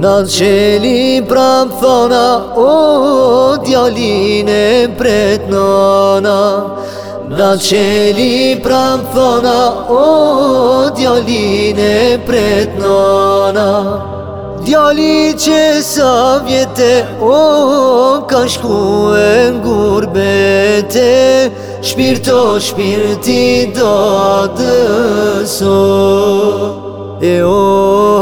Në qeli prap thona, o, djallin e pret nana Në qeli prap thona, o, djallin e pret nana Djali që sa vjetë, o, o ka shku e ngurbete Shpirto shpirti do atë E o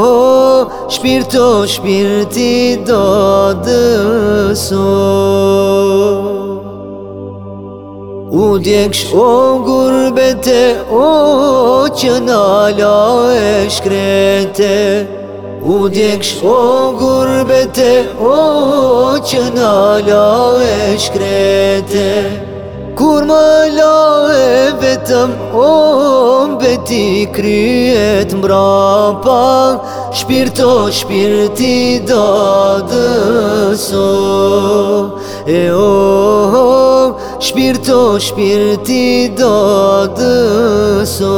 Shpirto shpirti do dëso U djekësh o gurbete o që nala e shkrete U djekësh o gurbete o që nala e shkrete Kur më la e vetëm o beti kryet mrapa Shpirt o shpirt i do dëso E o oh, oh, shpirt o shpirt i do dëso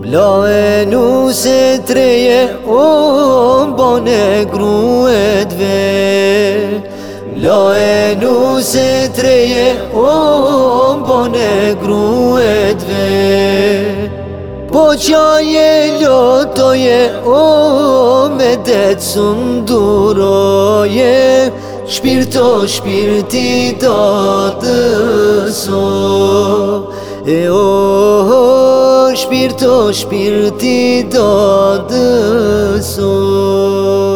Blo e nuse treje O oh, oh, bone gruet ve Blo e nuse treje O oh, oh, bone gruet ve Po qa lotoje, o, o me detë sunduroje Shpirto shpirti do E o, o shpirto shpirti do të